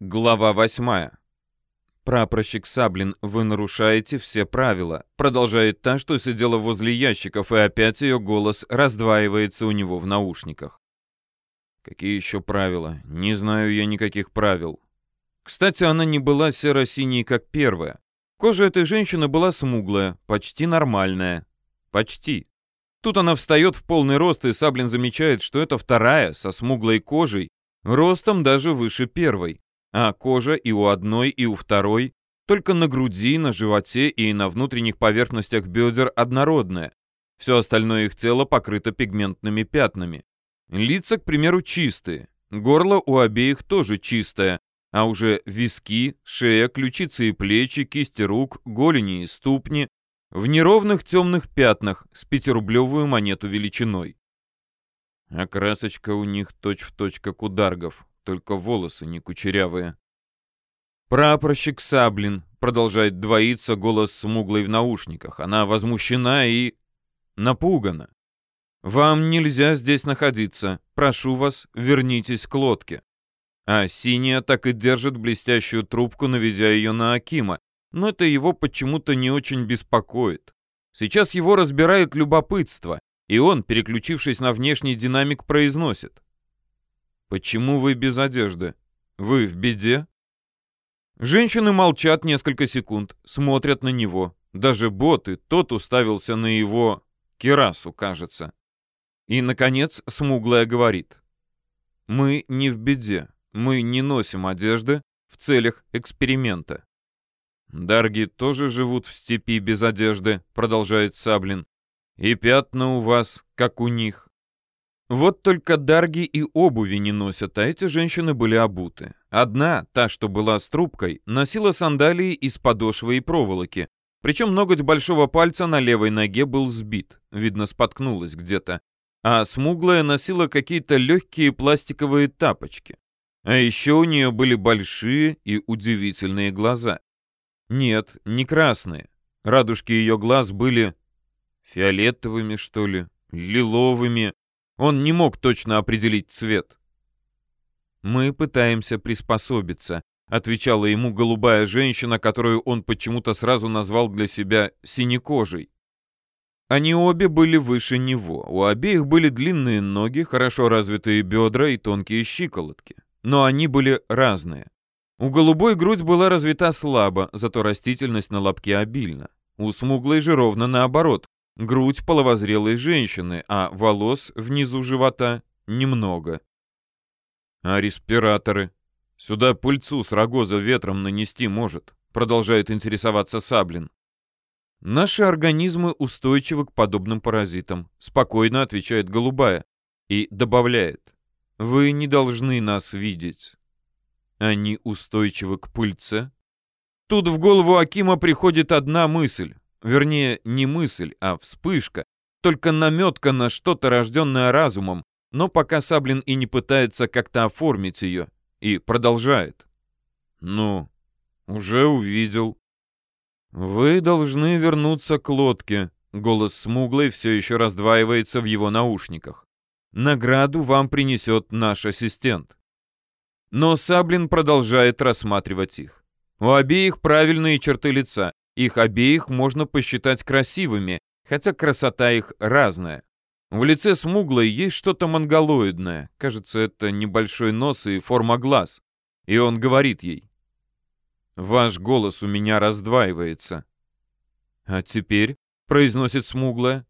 Глава восьмая. «Прапорщик Саблин, вы нарушаете все правила», продолжает та, что сидела возле ящиков, и опять ее голос раздваивается у него в наушниках. «Какие еще правила? Не знаю я никаких правил». Кстати, она не была серо-синей, как первая. Кожа этой женщины была смуглая, почти нормальная. Почти. Тут она встает в полный рост, и Саблин замечает, что это вторая, со смуглой кожей, ростом даже выше первой а кожа и у одной, и у второй только на груди, на животе и на внутренних поверхностях бедер однородная. Все остальное их тело покрыто пигментными пятнами. Лица, к примеру, чистые. Горло у обеих тоже чистое, а уже виски, шея, ключицы и плечи, кисти рук, голени и ступни в неровных темных пятнах с пятирублевую монету величиной. А красочка у них точь-в-точь точь как у даргов только волосы не кучерявые. «Прапорщик Саблин», — продолжает двоиться голос смуглой в наушниках. Она возмущена и... напугана. «Вам нельзя здесь находиться. Прошу вас, вернитесь к лодке». А синяя так и держит блестящую трубку, наведя ее на Акима, но это его почему-то не очень беспокоит. Сейчас его разбирает любопытство, и он, переключившись на внешний динамик, произносит. «Почему вы без одежды? Вы в беде?» Женщины молчат несколько секунд, смотрят на него. Даже бот и тот уставился на его керасу, кажется. И, наконец, смуглая говорит. «Мы не в беде. Мы не носим одежды в целях эксперимента». «Дарги тоже живут в степи без одежды», — продолжает Саблин. «И пятна у вас, как у них. Вот только дарги и обуви не носят, а эти женщины были обуты. Одна, та, что была с трубкой, носила сандалии из подошвы и проволоки. Причем ноготь большого пальца на левой ноге был сбит, видно, споткнулась где-то. А смуглая носила какие-то легкие пластиковые тапочки. А еще у нее были большие и удивительные глаза. Нет, не красные. Радужки ее глаз были фиолетовыми, что ли, лиловыми, он не мог точно определить цвет. «Мы пытаемся приспособиться», — отвечала ему голубая женщина, которую он почему-то сразу назвал для себя синекожей. Они обе были выше него. У обеих были длинные ноги, хорошо развитые бедра и тонкие щиколотки. Но они были разные. У голубой грудь была развита слабо, зато растительность на лобке обильна. У смуглой же ровно наоборот грудь половозрелой женщины, а волос внизу живота немного. А респираторы? Сюда пыльцу с рогоза ветром нанести может, продолжает интересоваться Саблин. Наши организмы устойчивы к подобным паразитам, спокойно отвечает голубая и добавляет. Вы не должны нас видеть. Они устойчивы к пыльце? Тут в голову Акима приходит одна мысль. Вернее, не мысль, а вспышка. Только наметка на что-то, рожденное разумом, но пока Саблин и не пытается как-то оформить ее, и продолжает. «Ну, уже увидел». «Вы должны вернуться к лодке», — голос смуглый все еще раздваивается в его наушниках. «Награду вам принесет наш ассистент». Но Саблин продолжает рассматривать их. У обеих правильные черты лица, их обеих можно посчитать красивыми, хотя красота их разная. В лице смуглой есть что-то монголоидное. Кажется, это небольшой нос и форма глаз. И он говорит ей. «Ваш голос у меня раздваивается». «А теперь?» — произносит смуглая.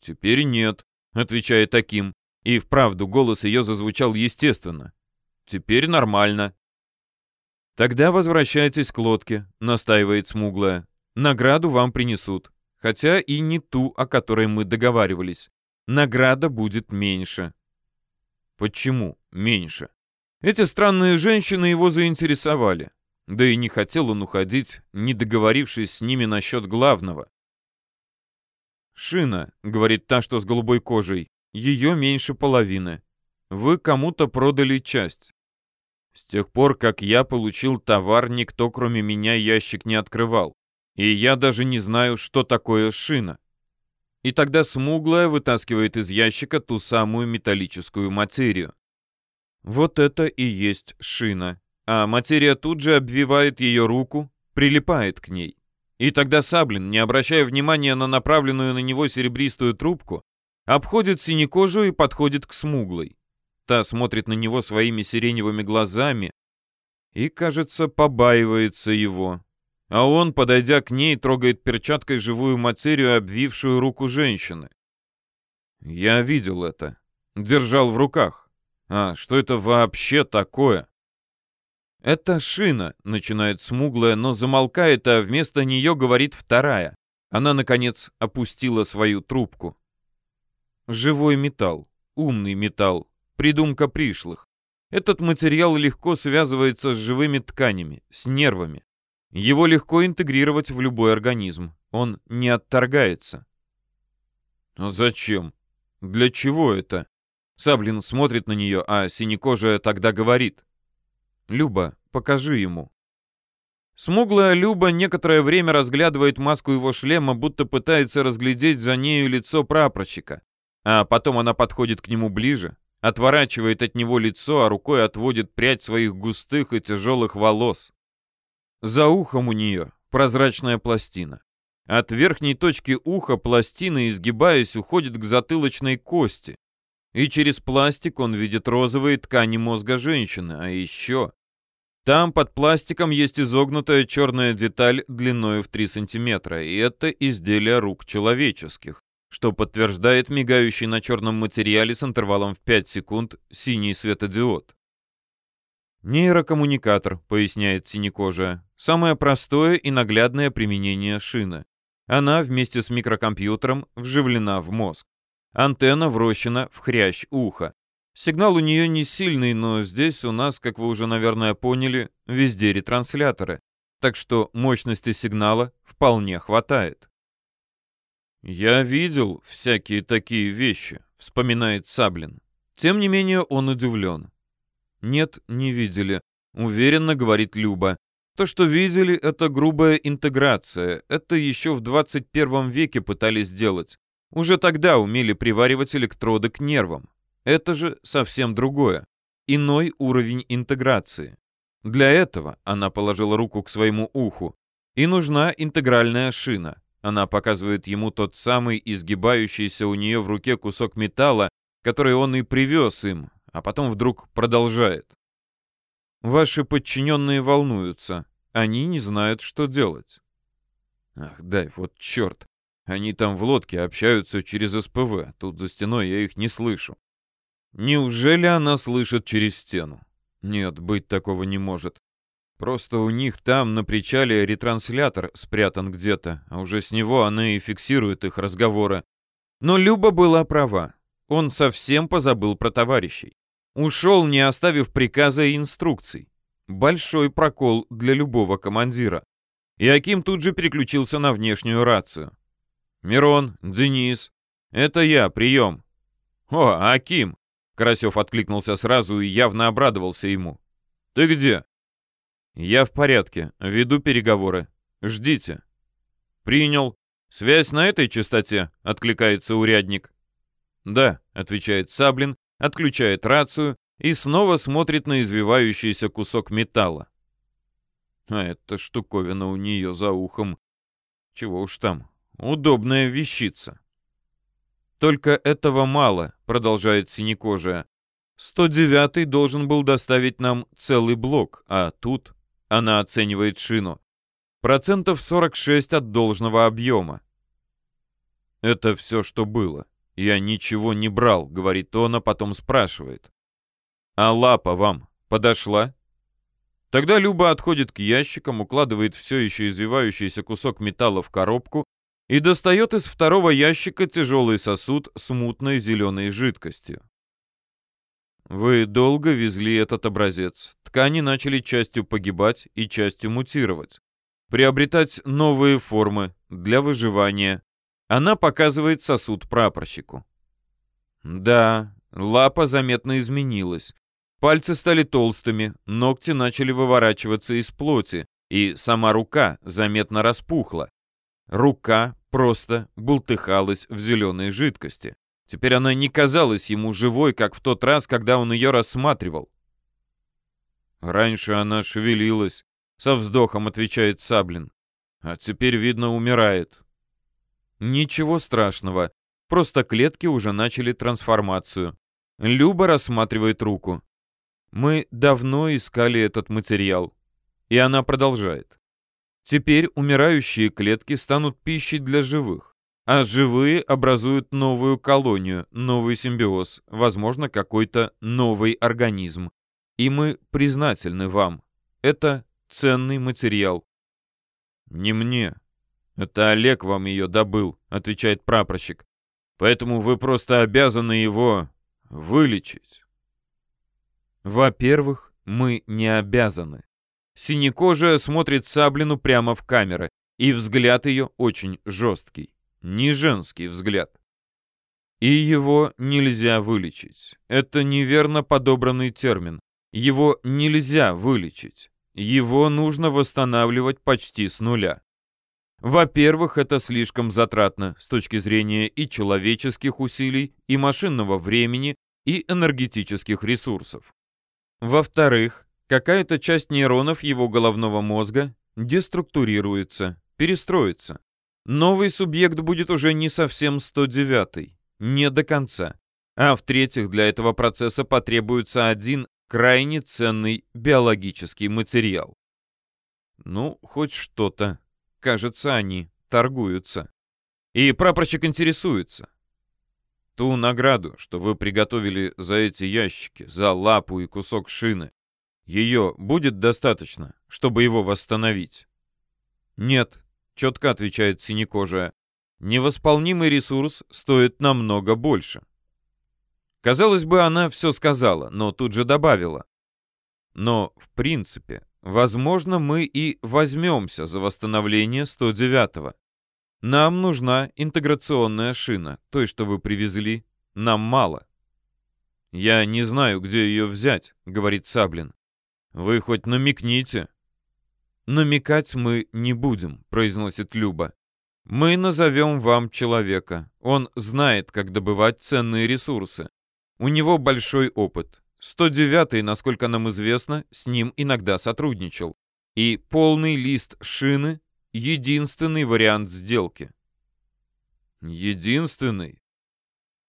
«Теперь нет», — отвечает таким. И вправду голос ее зазвучал естественно. «Теперь нормально». «Тогда возвращайтесь к лодке», — настаивает смуглая. «Награду вам принесут, хотя и не ту, о которой мы договаривались. Награда будет меньше». «Почему меньше?» Эти странные женщины его заинтересовали. Да и не хотел он уходить, не договорившись с ними насчет главного. «Шина», — говорит та, что с голубой кожей, — «ее меньше половины. Вы кому-то продали часть. С тех пор, как я получил товар, никто кроме меня ящик не открывал. И я даже не знаю, что такое шина. И тогда смуглая вытаскивает из ящика ту самую металлическую материю. Вот это и есть шина. а материя тут же обвивает ее руку, прилипает к ней. И тогда Саблин, не обращая внимания на направленную на него серебристую трубку, обходит синекожую и подходит к смуглой. Та смотрит на него своими сиреневыми глазами и, кажется, побаивается его. А он, подойдя к ней, трогает перчаткой живую материю, обвившую руку женщины. Я видел это. Держал в руках. А что это вообще такое? «Это шина», — начинает смуглая, но замолкает, а вместо нее говорит вторая. Она, наконец, опустила свою трубку. Живой металл, умный металл, придумка пришлых. Этот материал легко связывается с живыми тканями, с нервами. Его легко интегрировать в любой организм. Он не отторгается. Но зачем? Для чего это? Саблин смотрит на нее, а синекожая тогда говорит. «Люба, покажи ему». Смуглая Люба некоторое время разглядывает маску его шлема, будто пытается разглядеть за нею лицо прапорщика. А потом она подходит к нему ближе, отворачивает от него лицо, а рукой отводит прядь своих густых и тяжелых волос. За ухом у нее прозрачная пластина. От верхней точки уха пластина, изгибаясь, уходит к затылочной кости. И через пластик он видит розовые ткани мозга женщины. А еще... Там под пластиком есть изогнутая черная деталь длиной в 3 сантиметра, и это изделие рук человеческих, что подтверждает мигающий на черном материале с интервалом в 5 секунд синий светодиод. Нейрокоммуникатор, поясняет синекожая, самое простое и наглядное применение шины. Она вместе с микрокомпьютером вживлена в мозг. Антенна врощена в хрящ уха. Сигнал у нее не сильный, но здесь у нас, как вы уже, наверное, поняли, везде ретрансляторы. Так что мощности сигнала вполне хватает. «Я видел всякие такие вещи», — вспоминает Саблин. Тем не менее он удивлен. «Нет, не видели», — уверенно говорит Люба. «То, что видели, это грубая интеграция. Это еще в 21 веке пытались сделать. Уже тогда умели приваривать электроды к нервам. Это же совсем другое. Иной уровень интеграции. Для этого она положила руку к своему уху. И нужна интегральная шина. Она показывает ему тот самый изгибающийся у нее в руке кусок металла, который он и привез им, а потом вдруг продолжает. Ваши подчиненные волнуются. Они не знают, что делать. Ах, дай, вот черт. Они там в лодке общаются через СПВ. Тут за стеной я их не слышу. Неужели она слышит через стену? Нет, быть такого не может. Просто у них там на причале ретранслятор спрятан где-то, а уже с него она и фиксирует их разговоры. Но Люба была права. Он совсем позабыл про товарищей. Ушел, не оставив приказа и инструкций. Большой прокол для любого командира. И Аким тут же переключился на внешнюю рацию. «Мирон, Денис, это я, прием». «О, Аким!» Карасев откликнулся сразу и явно обрадовался ему. «Ты где?» «Я в порядке. Веду переговоры. Ждите». «Принял. Связь на этой частоте?» — откликается урядник. «Да», — отвечает Саблин, отключает рацию и снова смотрит на извивающийся кусок металла. А эта штуковина у нее за ухом. Чего уж там, Удобная вещица. Только этого мало, продолжает синекожая. 109-й должен был доставить нам целый блок, а тут она оценивает шину. Процентов 46 от должного объема. Это все, что было. Я ничего не брал, говорит он, а потом спрашивает. А лапа вам подошла? Тогда Люба отходит к ящикам, укладывает все еще извивающийся кусок металла в коробку и достает из второго ящика тяжелый сосуд с мутной зеленой жидкостью. Вы долго везли этот образец. Ткани начали частью погибать и частью мутировать. Приобретать новые формы для выживания. Она показывает сосуд прапорщику. Да, лапа заметно изменилась. Пальцы стали толстыми, ногти начали выворачиваться из плоти, и сама рука заметно распухла. Рука просто бултыхалась в зеленой жидкости. Теперь она не казалась ему живой, как в тот раз, когда он ее рассматривал. Раньше она шевелилась, со вздохом отвечает Саблин. А теперь, видно, умирает. Ничего страшного. Просто клетки уже начали трансформацию. Люба рассматривает руку. Мы давно искали этот материал. И она продолжает. Теперь умирающие клетки станут пищей для живых. А живые образуют новую колонию, новый симбиоз, возможно, какой-то новый организм. И мы признательны вам. Это ценный материал. Не мне. Это Олег вам ее добыл, отвечает прапорщик. Поэтому вы просто обязаны его вылечить. Во-первых, мы не обязаны. Синекожая смотрит Саблину прямо в камеры, и взгляд ее очень жесткий не женский взгляд. И его нельзя вылечить. Это неверно подобранный термин. Его нельзя вылечить. Его нужно восстанавливать почти с нуля. Во-первых, это слишком затратно с точки зрения и человеческих усилий, и машинного времени, и энергетических ресурсов. Во-вторых, какая-то часть нейронов его головного мозга деструктурируется, перестроится. Новый субъект будет уже не совсем 109-й, не до конца. А в-третьих, для этого процесса потребуется один крайне ценный биологический материал. Ну, хоть что-то. Кажется, они торгуются. И прапорщик интересуется. Ту награду, что вы приготовили за эти ящики, за лапу и кусок шины, ее будет достаточно, чтобы его восстановить? Нет, четко отвечает синекожая. Невосполнимый ресурс стоит намного больше. Казалось бы, она все сказала, но тут же добавила. Но, в принципе, возможно, мы и возьмемся за восстановление 109-го. Нам нужна интеграционная шина, той, что вы привезли, нам мало. Я не знаю, где ее взять, говорит Саблин. Вы хоть намекните. «Намекать мы не будем», — произносит Люба. «Мы назовем вам человека. Он знает, как добывать ценные ресурсы. У него большой опыт. 109-й, насколько нам известно, с ним иногда сотрудничал. И полный лист шины — единственный вариант сделки». «Единственный?»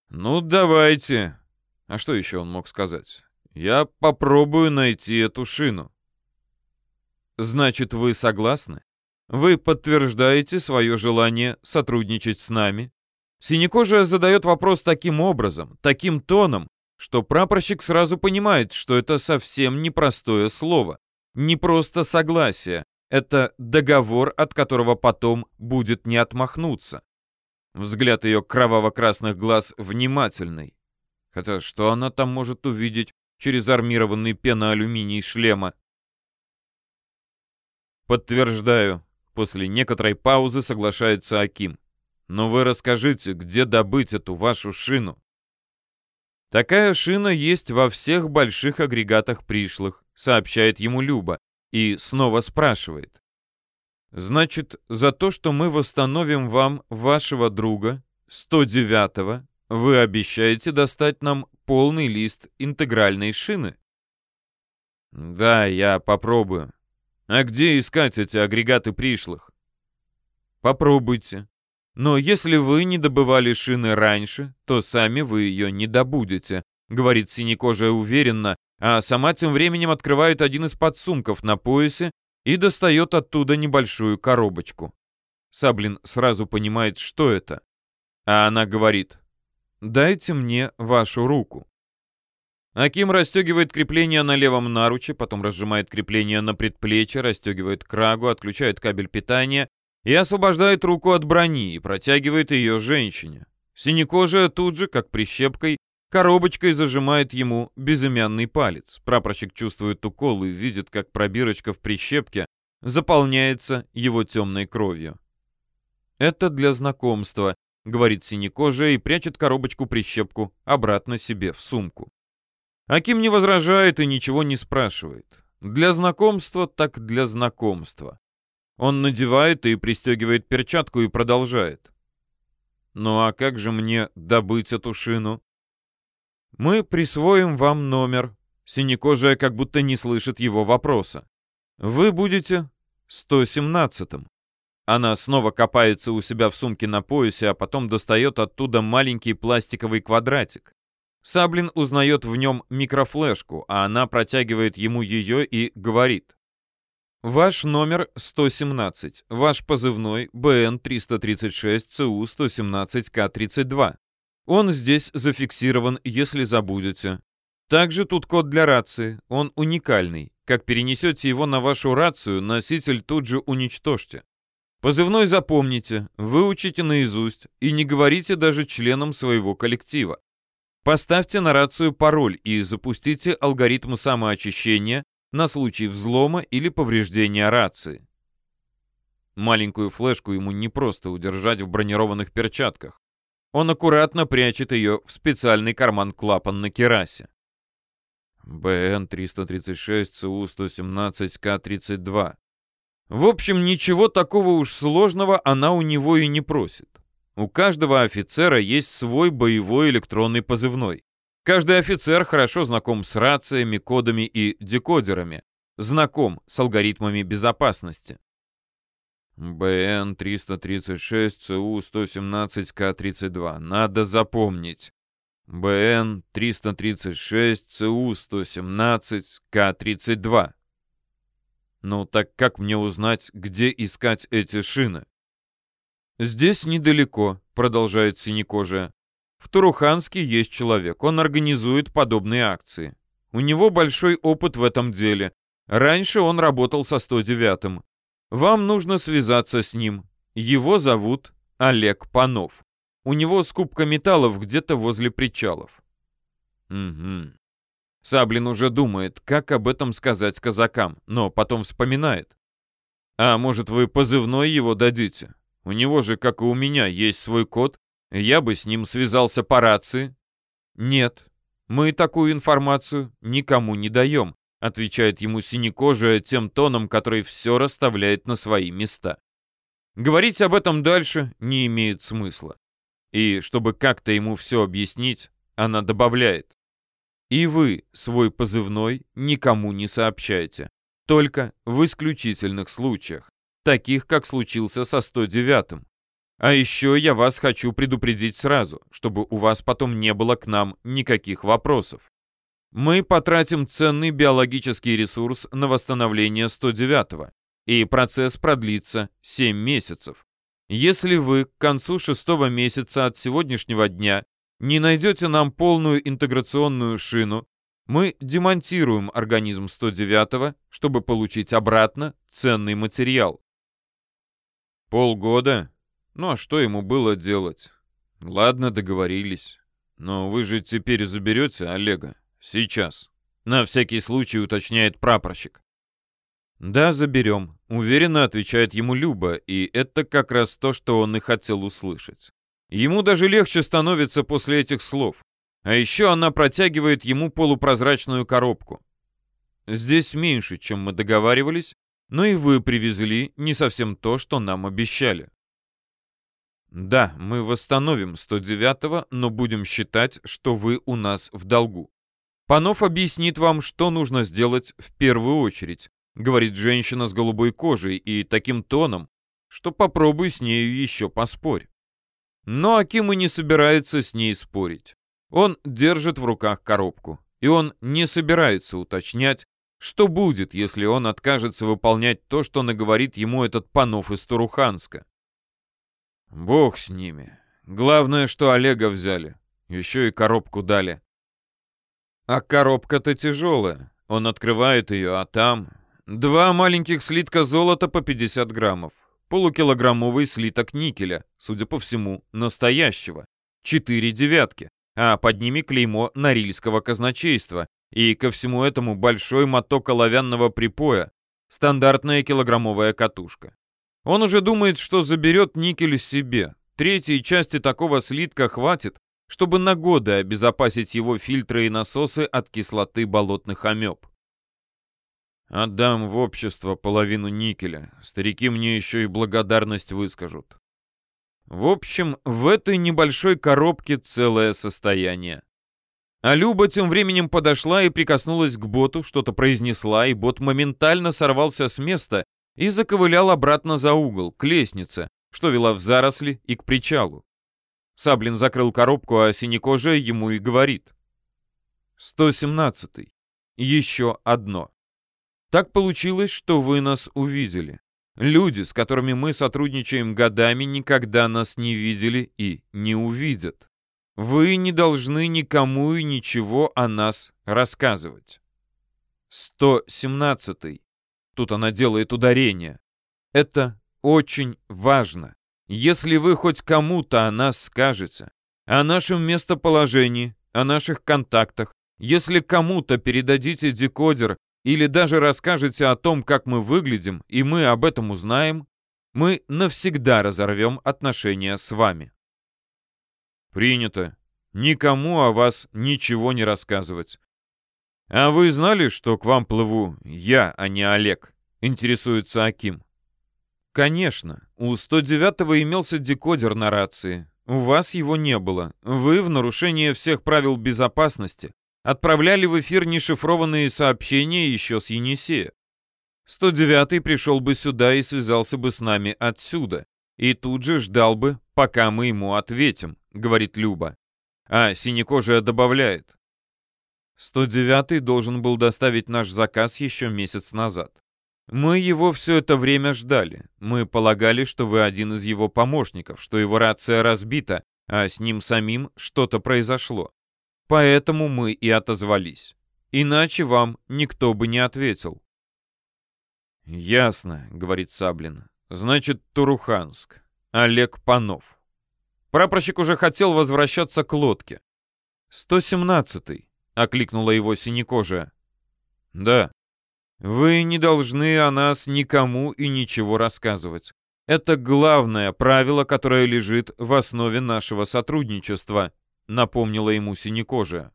«Ну, давайте». А что еще он мог сказать? «Я попробую найти эту шину». Значит, вы согласны? Вы подтверждаете свое желание сотрудничать с нами? Синекожая задает вопрос таким образом, таким тоном, что прапорщик сразу понимает, что это совсем непростое слово. Не просто согласие, это договор, от которого потом будет не отмахнуться. Взгляд ее кроваво-красных глаз внимательный. Хотя что она там может увидеть через армированный пеноалюминий шлема? «Подтверждаю». После некоторой паузы соглашается Аким. «Но вы расскажите, где добыть эту вашу шину?» «Такая шина есть во всех больших агрегатах пришлых», сообщает ему Люба и снова спрашивает. «Значит, за то, что мы восстановим вам вашего друга, 109-го, вы обещаете достать нам полный лист интегральной шины?» «Да, я попробую. А где искать эти агрегаты пришлых? Попробуйте. Но если вы не добывали шины раньше, то сами вы ее не добудете, говорит синекожая уверенно, а сама тем временем открывает один из подсумков на поясе и достает оттуда небольшую коробочку. Саблин сразу понимает, что это. А она говорит, «Дайте мне вашу руку». Аким расстегивает крепление на левом наруче, потом разжимает крепление на предплечье, расстегивает крагу, отключает кабель питания и освобождает руку от брони и протягивает ее женщине. Синекожая тут же, как прищепкой, коробочкой зажимает ему безымянный палец. Прапорщик чувствует укол и видит, как пробирочка в прищепке заполняется его темной кровью. «Это для знакомства», — говорит синекожая и прячет коробочку-прищепку обратно себе в сумку. Аким не возражает и ничего не спрашивает. Для знакомства так для знакомства. Он надевает и пристегивает перчатку и продолжает. «Ну а как же мне добыть эту шину?» «Мы присвоим вам номер Синекожая как будто не слышит его вопроса. «Вы будете 117-м». Она снова копается у себя в сумке на поясе, а потом достает оттуда маленький пластиковый квадратик. Саблин узнает в нем микрофлешку, а она протягивает ему ее и говорит. Ваш номер 117, ваш позывной БН-336-ЦУ-117К-32. Он здесь зафиксирован, если забудете. Также тут код для рации, он уникальный. Как перенесете его на вашу рацию, носитель тут же уничтожьте. Позывной запомните, выучите наизусть и не говорите даже членам своего коллектива. Поставьте на рацию пароль и запустите алгоритм самоочищения на случай взлома или повреждения рации. Маленькую флешку ему не просто удержать в бронированных перчатках. Он аккуратно прячет ее в специальный карман-клапан на керасе. БН-336-ЦУ-117К-32. В общем, ничего такого уж сложного она у него и не просит. У каждого офицера есть свой боевой электронный позывной. Каждый офицер хорошо знаком с рациями, кодами и декодерами, знаком с алгоритмами безопасности. БН-336-ЦУ-117К-32. Надо запомнить. БН-336-ЦУ-117К-32. Ну так как мне узнать, где искать эти шины? «Здесь недалеко», — продолжает синекожая. «В Туруханске есть человек, он организует подобные акции. У него большой опыт в этом деле. Раньше он работал со 109-м. Вам нужно связаться с ним. Его зовут Олег Панов. У него скупка металлов где-то возле причалов». «Угу». Саблин уже думает, как об этом сказать казакам, но потом вспоминает. «А может, вы позывной его дадите? У него же, как и у меня, есть свой код. Я бы с ним связался по рации. Нет, мы такую информацию никому не даем, отвечает ему синекожая тем тоном, который все расставляет на свои места. Говорить об этом дальше не имеет смысла. И чтобы как-то ему все объяснить, она добавляет. И вы свой позывной никому не сообщаете, только в исключительных случаях таких, как случился со 109-м. А еще я вас хочу предупредить сразу, чтобы у вас потом не было к нам никаких вопросов. Мы потратим ценный биологический ресурс на восстановление 109-го, и процесс продлится 7 месяцев. Если вы к концу шестого месяца от сегодняшнего дня не найдете нам полную интеграционную шину, мы демонтируем организм 109-го, чтобы получить обратно ценный материал. Полгода? Ну а что ему было делать? Ладно, договорились. Но вы же теперь заберете Олега? Сейчас. На всякий случай уточняет прапорщик. Да, заберем. Уверенно отвечает ему Люба, и это как раз то, что он и хотел услышать. Ему даже легче становится после этих слов. А еще она протягивает ему полупрозрачную коробку. Здесь меньше, чем мы договаривались, но и вы привезли не совсем то, что нам обещали. Да, мы восстановим 109-го, но будем считать, что вы у нас в долгу. Панов объяснит вам, что нужно сделать в первую очередь, говорит женщина с голубой кожей и таким тоном, что попробуй с нею еще поспорь. Но Аким и не собирается с ней спорить. Он держит в руках коробку, и он не собирается уточнять, что будет, если он откажется выполнять то, что наговорит ему этот панов из Туруханска? Бог с ними. Главное, что Олега взяли. Еще и коробку дали. А коробка-то тяжелая. Он открывает ее, а там... Два маленьких слитка золота по 50 граммов. Полукилограммовый слиток никеля, судя по всему, настоящего. Четыре девятки. А под ними клеймо Норильского казначейства и ко всему этому большой моток оловянного припоя, стандартная килограммовая катушка. Он уже думает, что заберет никель себе. Третьей части такого слитка хватит, чтобы на годы обезопасить его фильтры и насосы от кислоты болотных амеб. Отдам в общество половину никеля. Старики мне еще и благодарность выскажут. В общем, в этой небольшой коробке целое состояние. А Люба тем временем подошла и прикоснулась к боту, что-то произнесла, и бот моментально сорвался с места и заковылял обратно за угол, к лестнице, что вела в заросли и к причалу. Саблин закрыл коробку, а синекожая ему и говорит. «117-й. Еще одно. Так получилось, что вы нас увидели. Люди, с которыми мы сотрудничаем годами, никогда нас не видели и не увидят. Вы не должны никому и ничего о нас рассказывать. 117. Тут она делает ударение. Это очень важно. Если вы хоть кому-то о нас скажете, о нашем местоположении, о наших контактах, если кому-то передадите декодер или даже расскажете о том, как мы выглядим, и мы об этом узнаем, мы навсегда разорвем отношения с вами. Принято. Никому о вас ничего не рассказывать. А вы знали, что к вам плыву я, а не Олег? Интересуется Аким. Конечно, у 109-го имелся декодер на рации. У вас его не было. Вы в нарушение всех правил безопасности отправляли в эфир нешифрованные сообщения еще с Енисея. 109-й пришел бы сюда и связался бы с нами отсюда. И тут же ждал бы, пока мы ему ответим, говорит Люба. А синекожая добавляет. 109-й должен был доставить наш заказ еще месяц назад. Мы его все это время ждали. Мы полагали, что вы один из его помощников, что его рация разбита, а с ним самим что-то произошло. Поэтому мы и отозвались. Иначе вам никто бы не ответил. «Ясно», — говорит Саблин. «Значит, Туруханск. Олег Панов». Прапорщик уже хотел возвращаться к лодке. «117-й», — окликнула его синекожая. «Да». «Вы не должны о нас никому и ничего рассказывать. Это главное правило, которое лежит в основе нашего сотрудничества», — напомнила ему синекожая.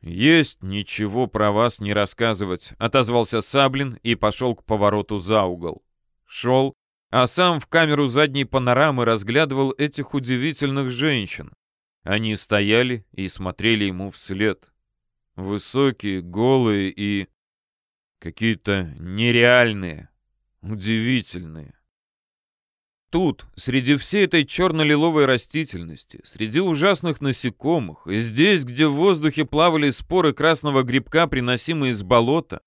«Есть ничего про вас не рассказывать», — отозвался Саблин и пошел к повороту за угол. Шел, а сам в камеру задней панорамы разглядывал этих удивительных женщин. Они стояли и смотрели ему вслед. Высокие, голые и... какие-то нереальные, удивительные. Тут, среди всей этой черно-лиловой растительности, среди ужасных насекомых, здесь, где в воздухе плавали споры красного грибка, приносимые из болота,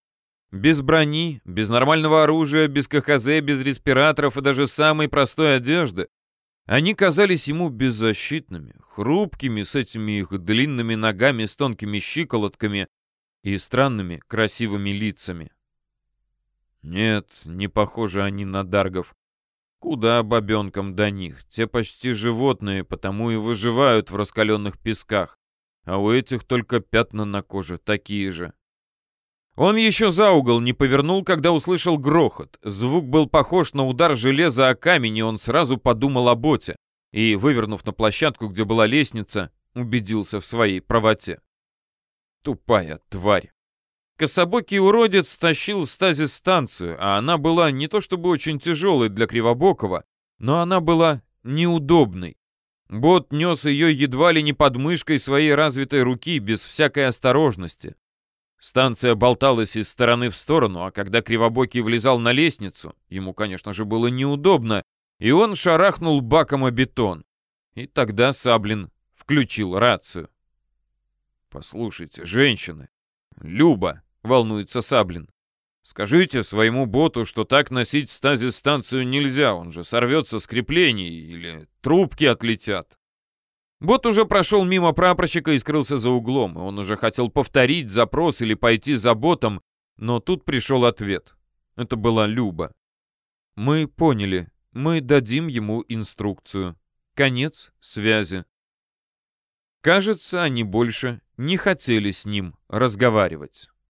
без брони, без нормального оружия, без КХЗ, без респираторов и даже самой простой одежды. Они казались ему беззащитными, хрупкими с этими их длинными ногами с тонкими щиколотками и странными красивыми лицами. Нет, не похожи они на даргов. Куда бабенкам до них? Те почти животные, потому и выживают в раскаленных песках. А у этих только пятна на коже, такие же. Он еще за угол не повернул, когда услышал грохот. Звук был похож на удар железа о камень, и он сразу подумал о боте. И, вывернув на площадку, где была лестница, убедился в своей правоте. Тупая тварь. Кособокий уродец тащил стазис-станцию, а она была не то чтобы очень тяжелой для Кривобокова, но она была неудобной. Бот нес ее едва ли не под мышкой своей развитой руки, без всякой осторожности. Станция болталась из стороны в сторону, а когда Кривобокий влезал на лестницу, ему, конечно же, было неудобно, и он шарахнул баком о бетон. И тогда Саблин включил рацию. «Послушайте, женщины, Люба!» — волнуется Саблин. «Скажите своему боту, что так носить стазис-станцию нельзя, он же сорвется с креплений или трубки отлетят». Бот уже прошел мимо прапорщика и скрылся за углом. Он уже хотел повторить запрос или пойти за ботом, но тут пришел ответ. Это была Люба. «Мы поняли. Мы дадим ему инструкцию. Конец связи». Кажется, они больше не хотели с ним разговаривать.